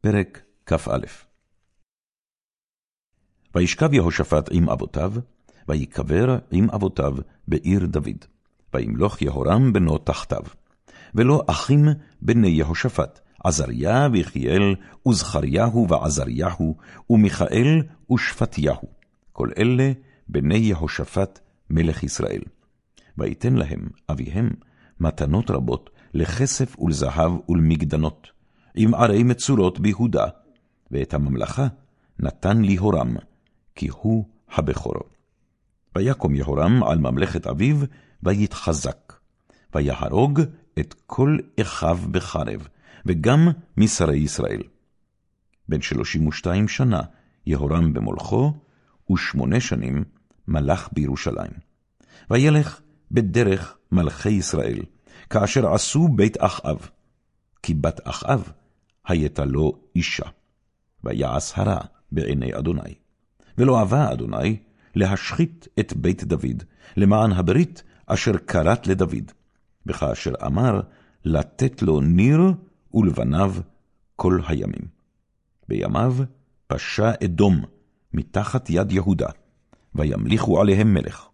פרק כ"א וישכב יהושפט עם אבותיו, ויקבר עם אבותיו בעיר דוד. וימלוך יהורם בנו תחתיו. ולא אחים בני יהושפט, עזריה ויחיאל, וזכריהו ועזריהו, ומיכאל ושפטיהו. כל אלה בני יהושפט מלך ישראל. ויתן להם אביהם מתנות רבות לכסף ולזהב ולמגדנות, עם ערי מצורות ביהודה, ואת הממלכה נתן ליהורם, כי הוא הבכורו. ויקום יהורם על ממלכת אביו, ויתחזק, ויהרוג את כל אחיו בחרב, וגם משרי ישראל. בן שלושים ושתיים שנה יהורם במולכו, ושמונה שנים מלך בירושלים. וילך בדרך מלכי ישראל, כאשר עשו בית אחאב, כי בת אחאב הייתה לו אישה. ויעש הרע בעיני אדוני. ולא אהבה אדוני להשחית את בית דוד, למען הברית אשר כרת לדוד, וכאשר אמר לתת לו ניר ולבניו כל הימים. בימיו פשע אדום מתחת יד יהודה, וימליכו עליהם מלך.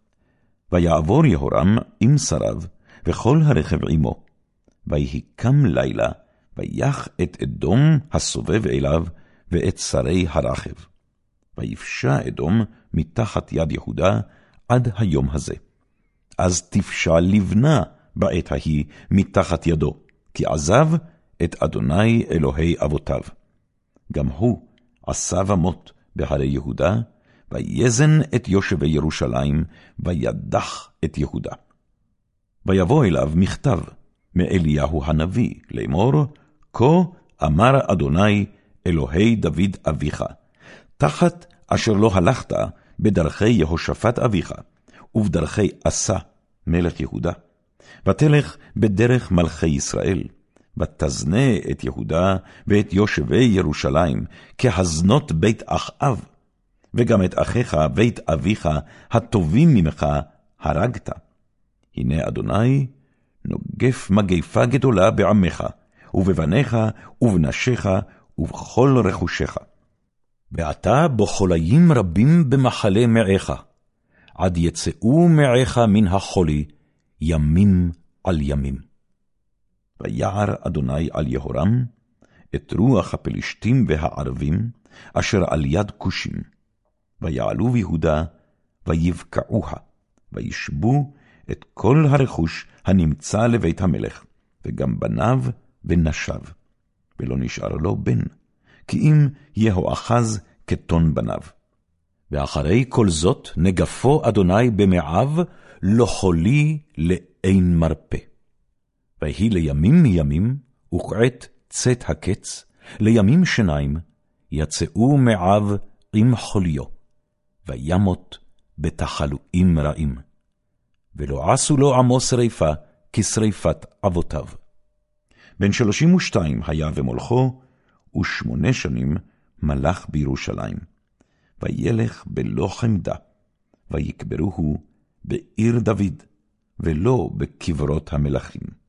ויעבור יהורם עם שריו, וכל הרכב עמו. ויהיקם לילה, ויח את אדום הסובב אליו, ואת שרי הרכב. ויפשע אדום מתחת יד יהודה עד היום הזה. אז תפשע לבנה בעת ההיא מתחת ידו, כי עזב את אדוני אלוהי אבותיו. גם הוא עשה במות בהרי יהודה, ויזן את יושבי ירושלים, וידח את יהודה. ויבוא אליו מכתב מאליהו הנביא, לאמור, כה אמר אדוני אלוהי דוד אביך, תחת אשר לא הלכת בדרכי יהושפט אביך, ובדרכי עשה מלך יהודה. ותלך בדרך מלכי ישראל, ותזנה את יהודה ואת יושבי ירושלים, כהזנות בית אחאב, וגם את אחיך בית אביך, הטובים ממך, הרגת. הנה אדוני, נוגף מגפה גדולה בעמך, ובבניך, ובנשיך, ובכל רכושך. ועתה בחוליים רבים במחלה מעך, עד יצאו מעך מן החולי, ימים על ימים. ויער אדוני על יהורם, את רוח הפלשתים והערבים, אשר על יד כושים. ויעלו ביהודה, ויבקעוה, וישבו את כל הרכוש הנמצא לבית המלך, וגם בניו ונשיו, ולא נשאר לו בן, כי אם יהואחז כתון בניו. ואחרי כל זאת נגפו אדוני במעיו, לא חולי לאין מרפא. ויהי לימים מימים, וכעת צאת הקץ, לימים שניים, יצאו מעיו עם חוליו, וימות בתחלואים רעים. ולא עשו לו עמו שריפה, כשריפת אבותיו. בן שלושים ושתיים היה ומולכו, ושמונה שנים מלך בירושלים. וילך בלא חמדה, ויקברוהו בעיר דוד, ולא בקברות המלכים.